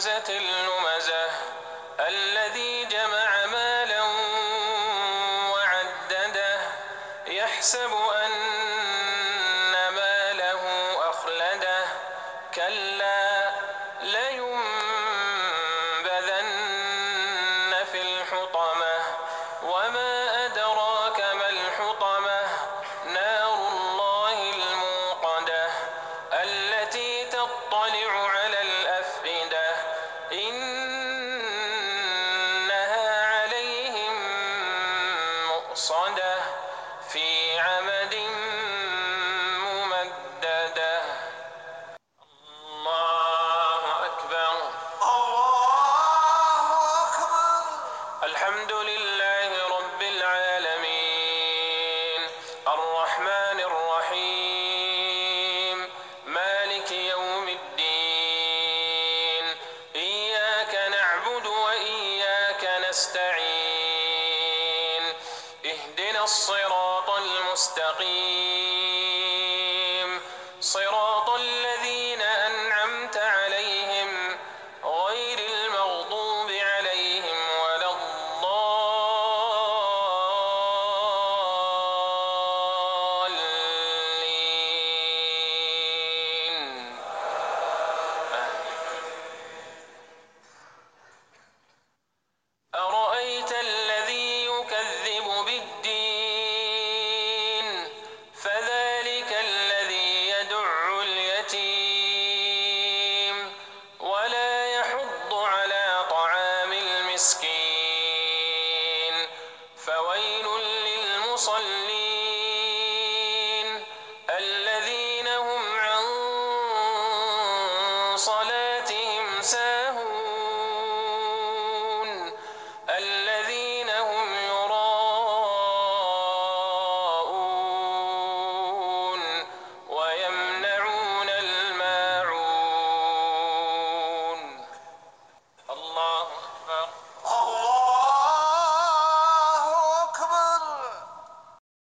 همزة لمزة الذي جمع مالا وعدده يحسب أن ماله أخلده كلا مؤصدة في عمد ممددة الله أكبر. الله أكبر. الحمد الصراط المستقيم. المسكين. فويل للمصلين الذين هم عن صلاتهم ساهون.